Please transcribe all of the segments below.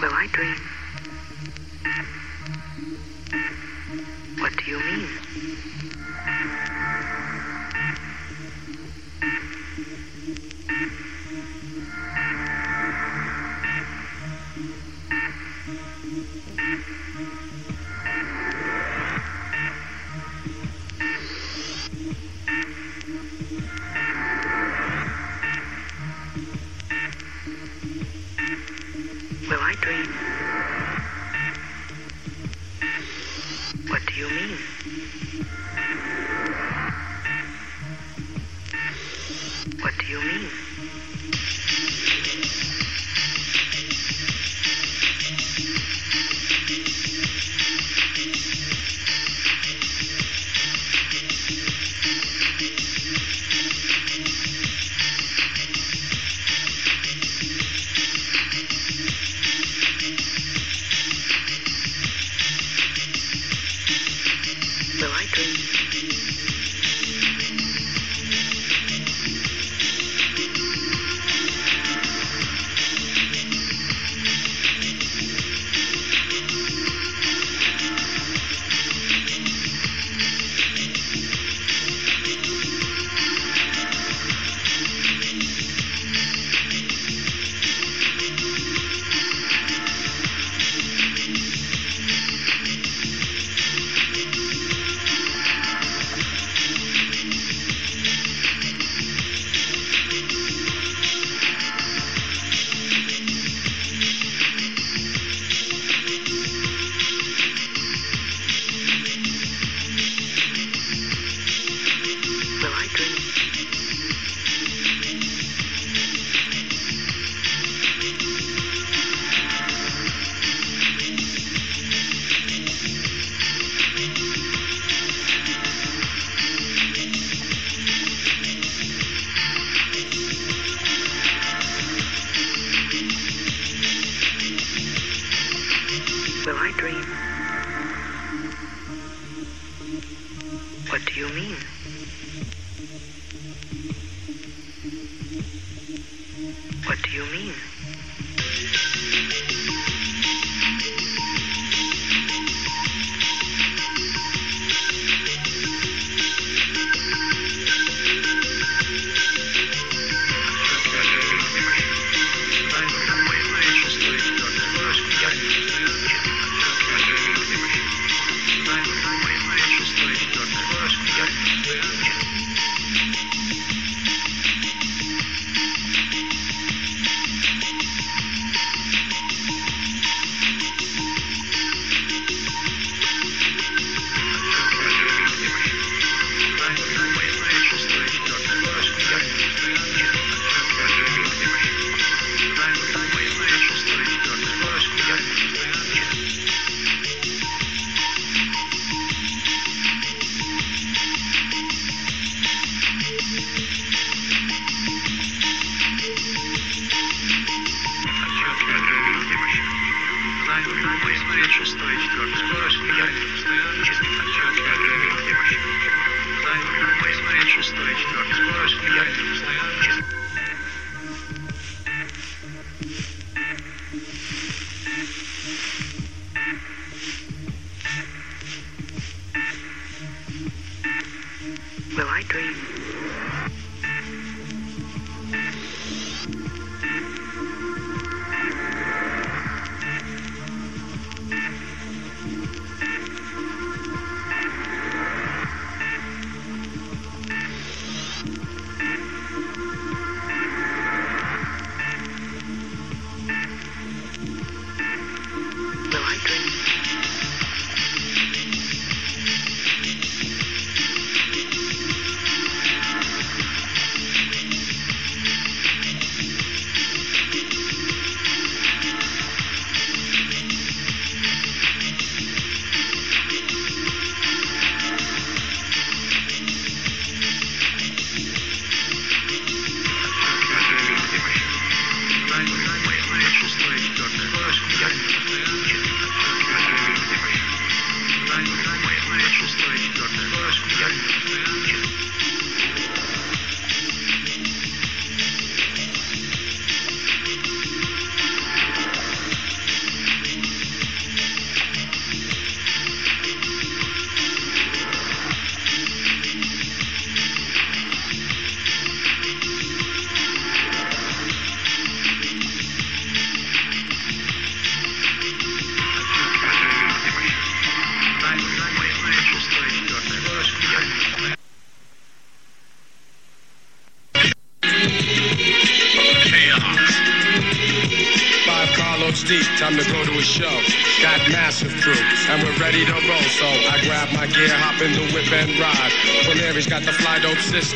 Will I dream?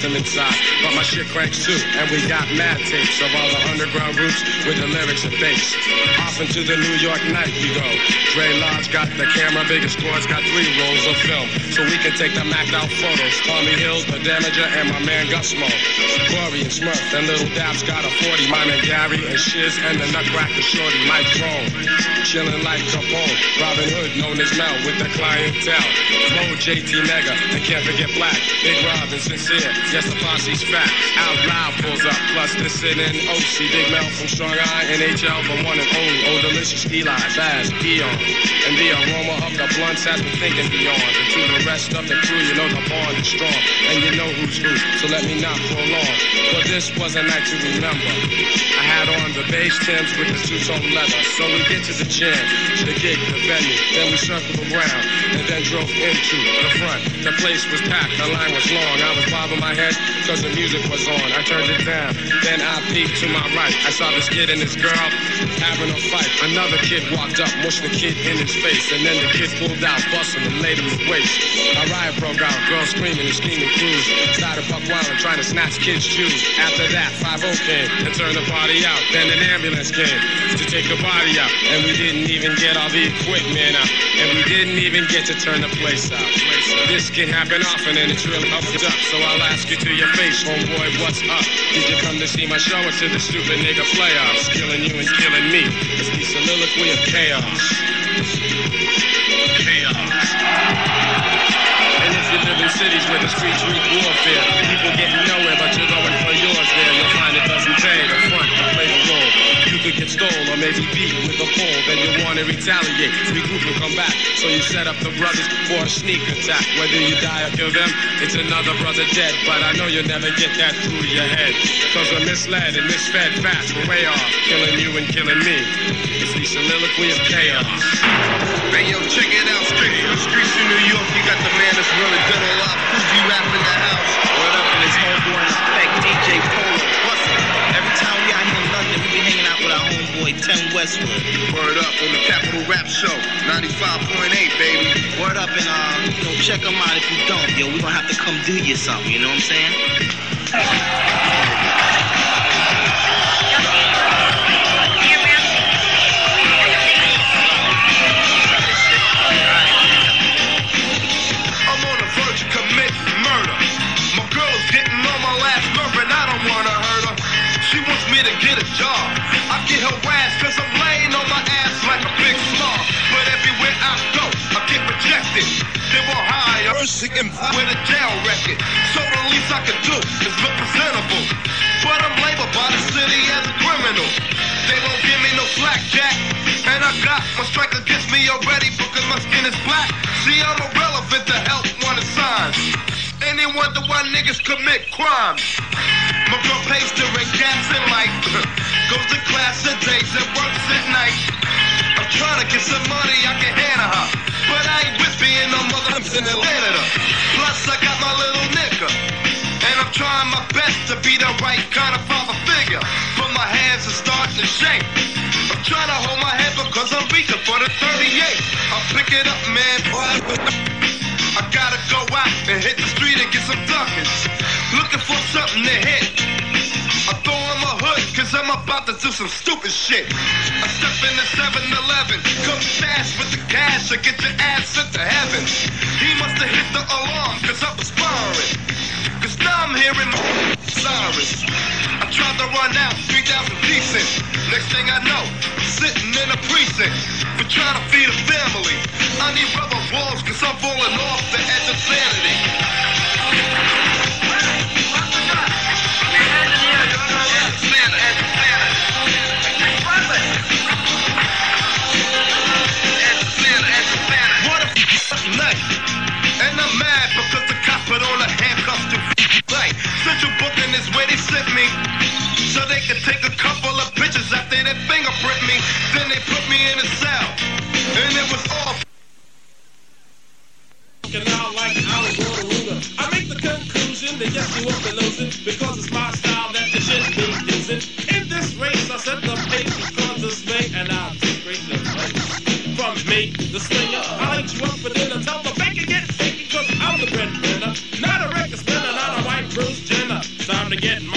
But my shit cranks too. And we got mad of all the underground roots with the lyrics and bass. Off into the New York night we go. Dre Lodge got the camera, Big Shug's got three rolls of film, so we can take the macked out photos. Tommy Hills, the Damager, and my man Gusmo. Corey and Smurf, and Little Dab's got a 40. My man Gary and Shiz and the Nutcracker Shorty, Mike Chrome. Chillin' like Capone. Robin Hood, known as Mel, with the clientele. Flo, JT Mega, and can't forget Black. Big Rob and Sincere, yes, the posse's fat. Out loud pulls up, plus this in OC. Big Mel from Strong Eye, NHL, the one and only. Oh, delicious Eli, Baz, Eon. And the aroma of the blunts has me thinking beyond. And to the rest of the crew, you know the bond is strong. And you know who's who, so let me not prolong. But this was a night to remember. I had on the beige Timbs with the two-tone leather. So we get to the gym, the gig, the venue. Then we circled around and then drove into the front. The place was packed, the line was long. I was bobbing my head because the music was on. I turned it down. Then I peeked to my right. I saw this kid and this girl having a fight. Another kid walked up, mushed the kid in his face. And then the kid pulled out, busting and laid him to waste. A riot broke out, girls screaming and screaming crews. Started buck wild and trying to snatch kids' shoes. After that, 5 came and turned the party out. Then an ambulance came to take the body out. And we didn't even get all the equipment out. And we didn't even get to turn the place out. This can happen often and it's really up up. So I'll ask you to your face, homeboy, what's up? Did you come to see my show or to the stupid nigga playoffs? Killing you and killing me. It's the soliloquy of chaos. Chaos. And if you live in cities where the streets wreak warfare, people getting nowhere, but you're going for yours there, you'll find it doesn't pay to front Could get stolen or maybe beat with a pole, then you want to retaliate, regroup and come back. So you set up the brothers for a sneak attack. Whether you die or kill them, it's another brother dead. But I know you'll never get that through your head. Cause we're misled and misfed fast, we're way off, killing you and killing me. It's the soliloquy of chaos. Hey yo, check it out, straight from the streets of New York. You got the man that's really been a lot. Kool G Rap in the house. What up in his homeboy in effect, DJ Polo. Every time we be hanging out with our homeboy, Tim Westwood. Word up on the Capital Rap Show, 95.8, baby. Word up and, uh, you know, check them out if you don't. Yo, we gonna have to come do you something, you know what I'm saying? Job. I get harassed cause I'm laying on my ass like a big slob. But everywhere I go, I get rejected. They won't hire with a jail record. So the least I can do is look presentable. But I'm labeled by the city as a criminal. They won't give me no blackjack. And I got my strike against me already because my skin is black. See, I'm irrelevant wonder why niggas commit crimes. My girl pays to rent gas and light. Goes to class at days and works at night. I'm trying to get some money I can hand to her. But I ain't with being no mother in Atlanta. Plus, I got my little nigga. And I'm trying my best to be the right kind of father figure. But my hands are starting to shake. I'm trying to hold my head because I'm reaching for the 38. I'll pick it up, man. Gotta go out and hit the street and get some duckers. Looking for something to hit. I throw on my hood cause I'm about to do some stupid shit. I step in the 7-Eleven, come fast with the cash or get your ass sent to heaven. He must have hit the alarm cause I was firing. Now I'm hearing sirens. I tried to run out, 3,000 decent. Next thing I know, sitting in a precinct for trying to feed a family. I need rubber walls cause I'm falling off the edge of sanity. is where they slip me. So they can take a couple of pictures after they fingerprint me. Then they put me in a cell. And it was all. And out like I was on. I make the conclusion that yes, you will be losing. Because it's my style that you should be using. In this race, I set the pace. Becomes a slave, and I'll take great From me, the slinger. getting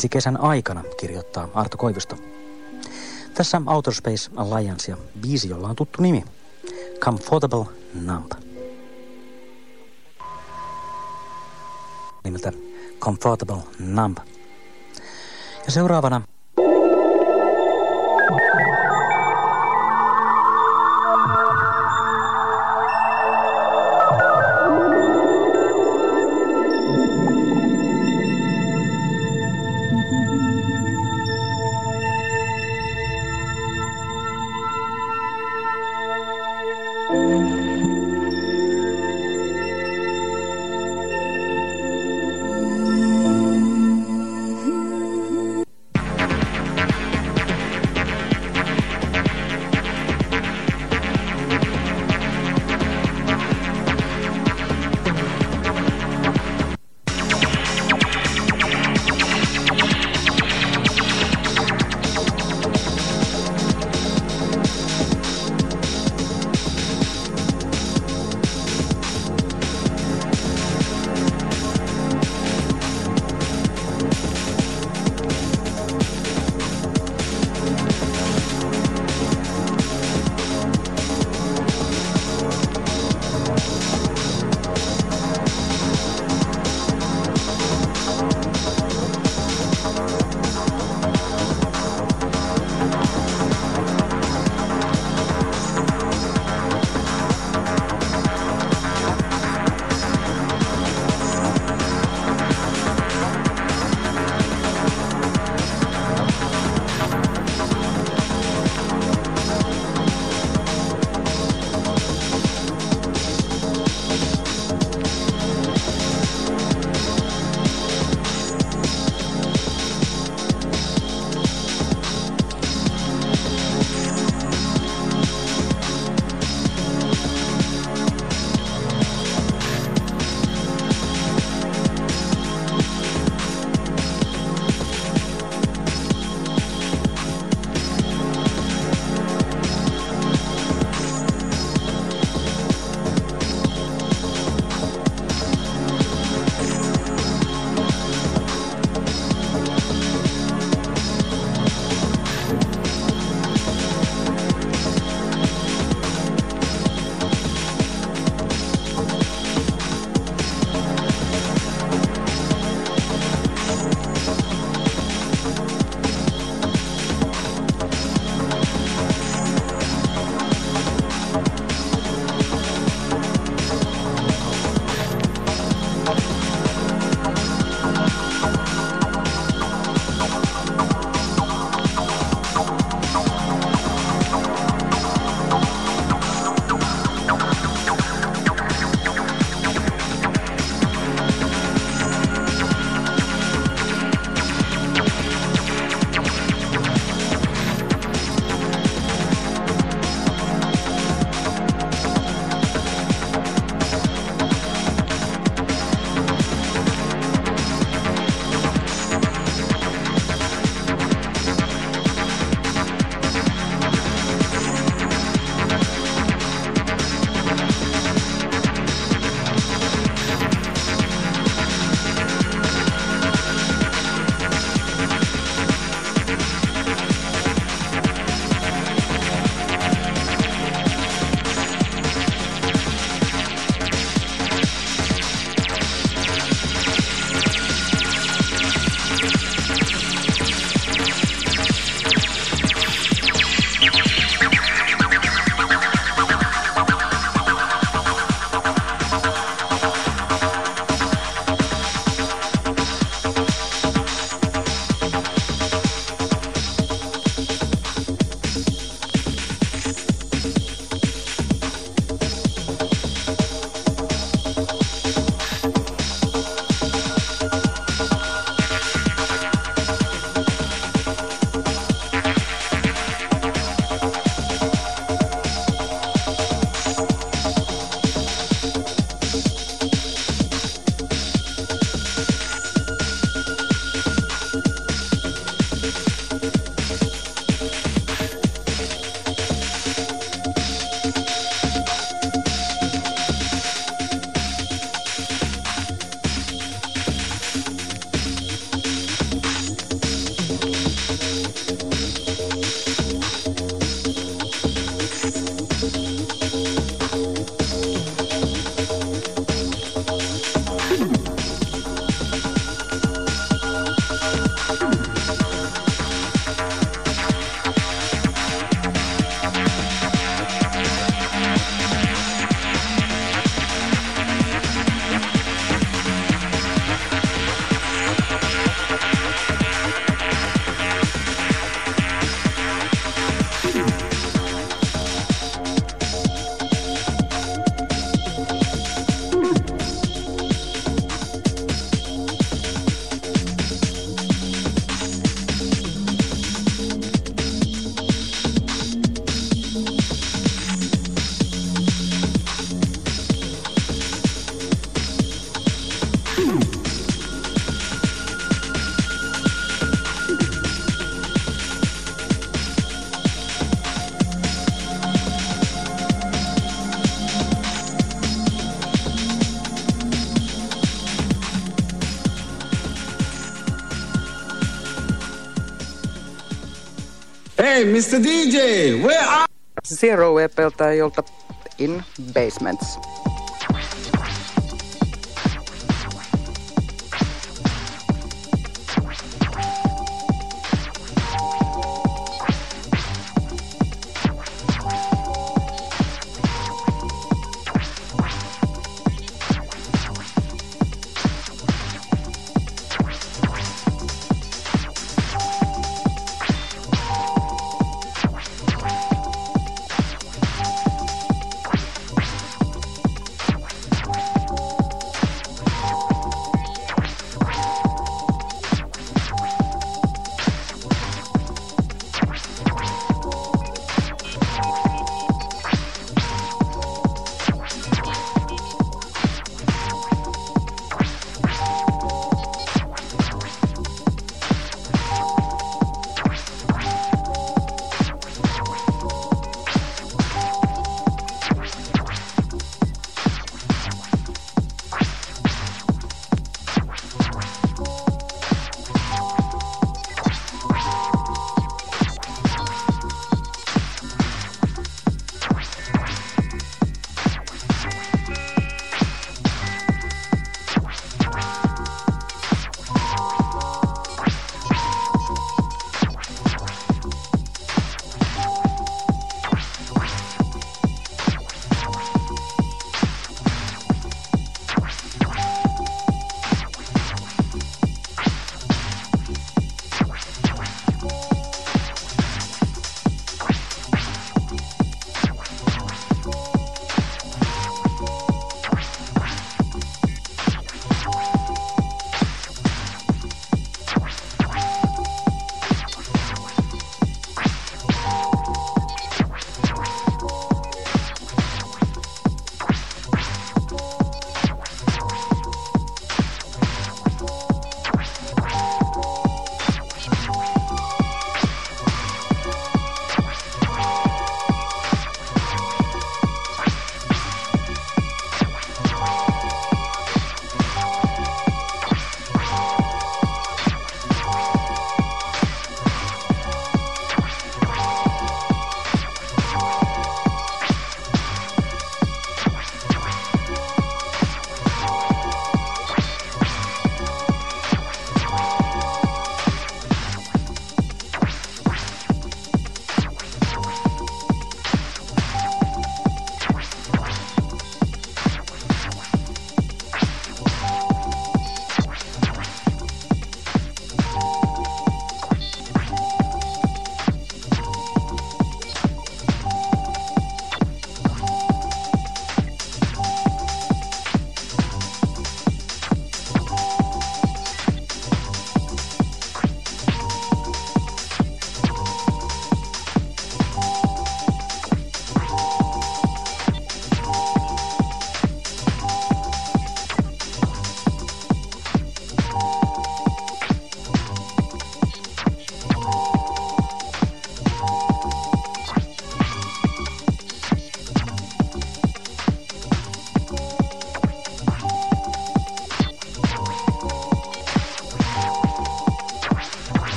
ensi kesän aikana, kirjoittaa Arto Koivisto. Tässä Outer Space Alliance ja biisi, jolla on tuttu nimi. Comfortable Numb. Nimeltä Comfortable Numb. Ja seuraavana Mr. DJ, where are... Zero Epeltäjiltä in Basements.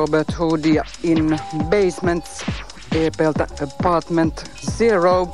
Robert Hood ja In Basements EPltä Apartment Zero.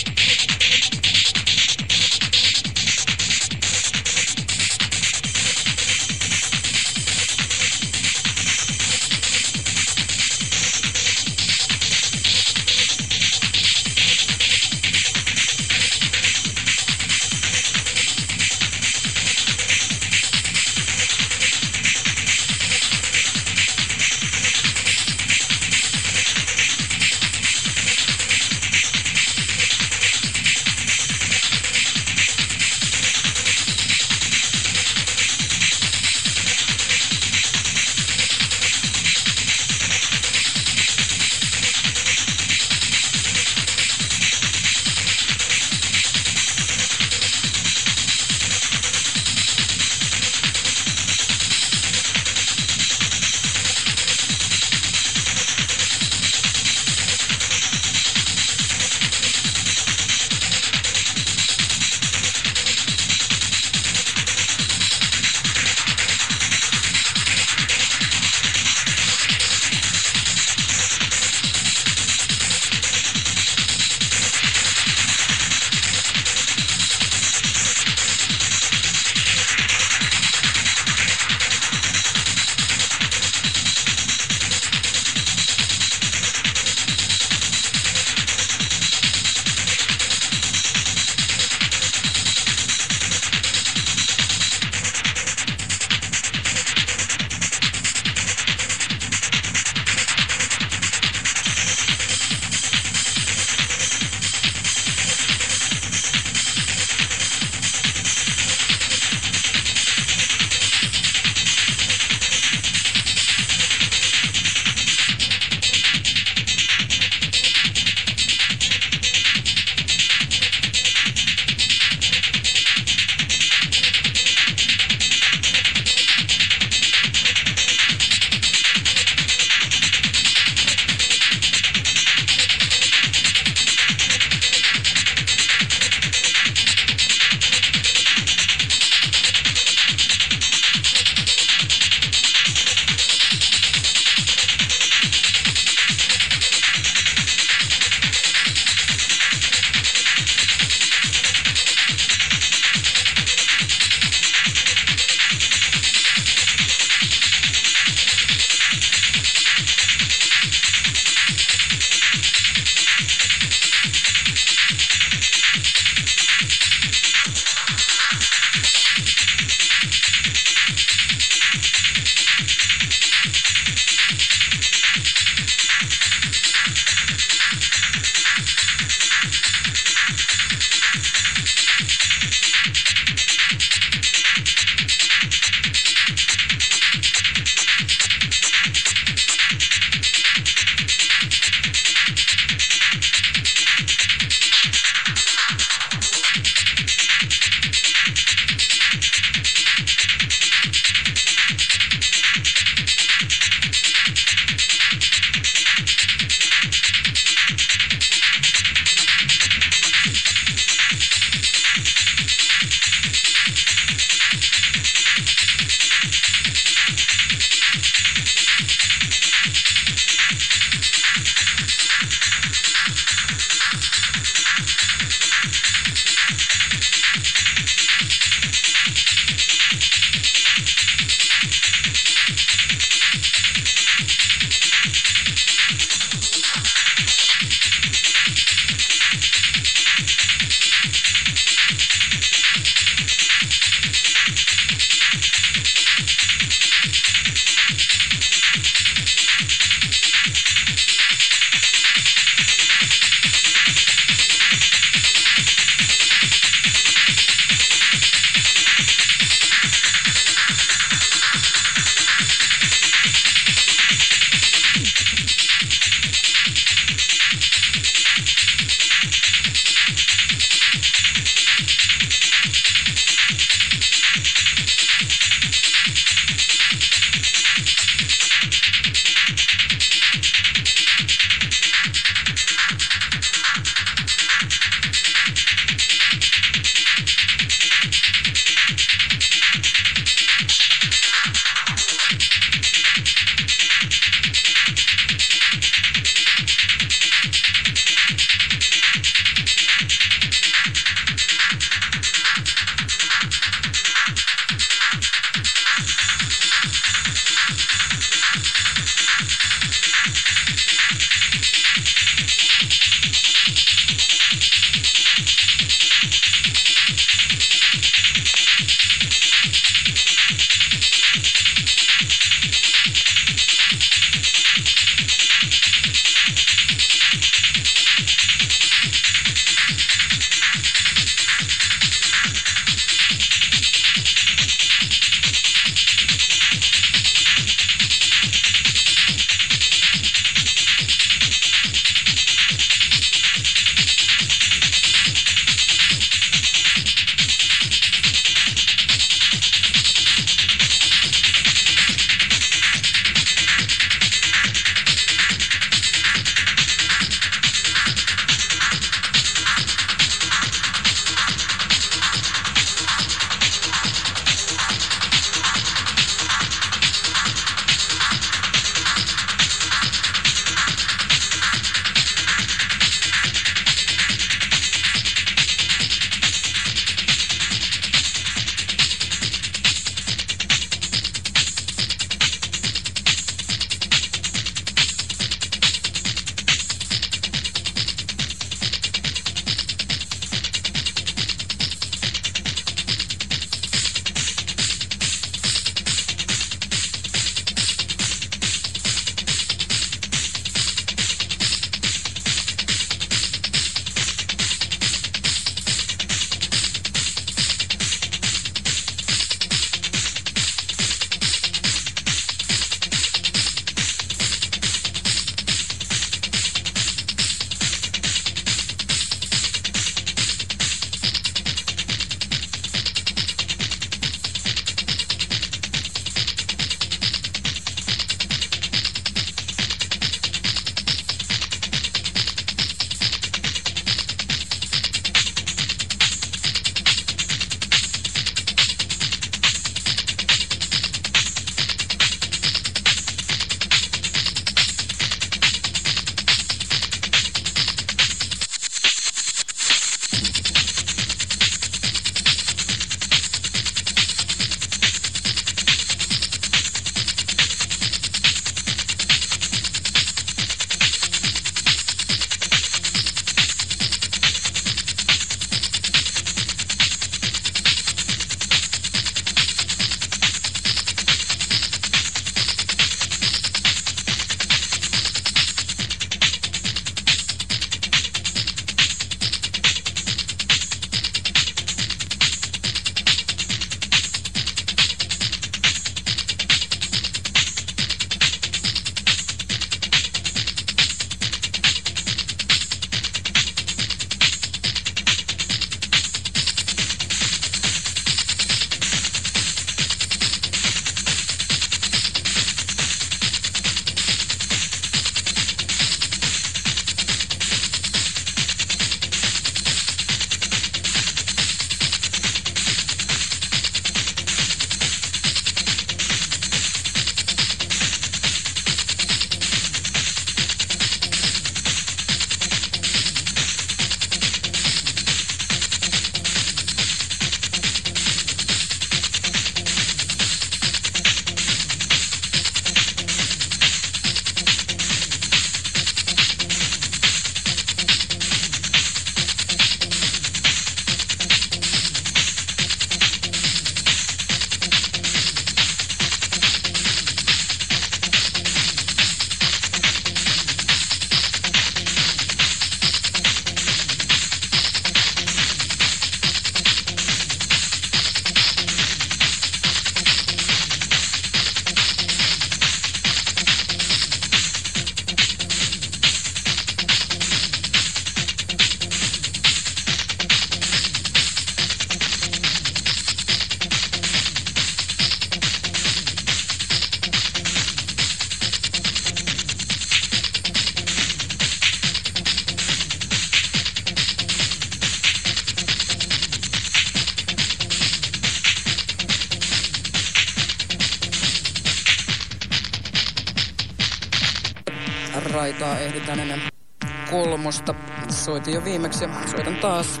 Kolmosta. Soitin jo viimeksi ja soitan taas.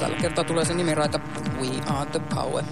Tällä kertaa tulee se nimiraita We Are The Power.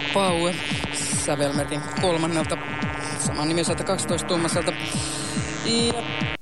Kappale sävelmerkin kolmannelta saman nimiseltä 12-tuumaiselta. Ja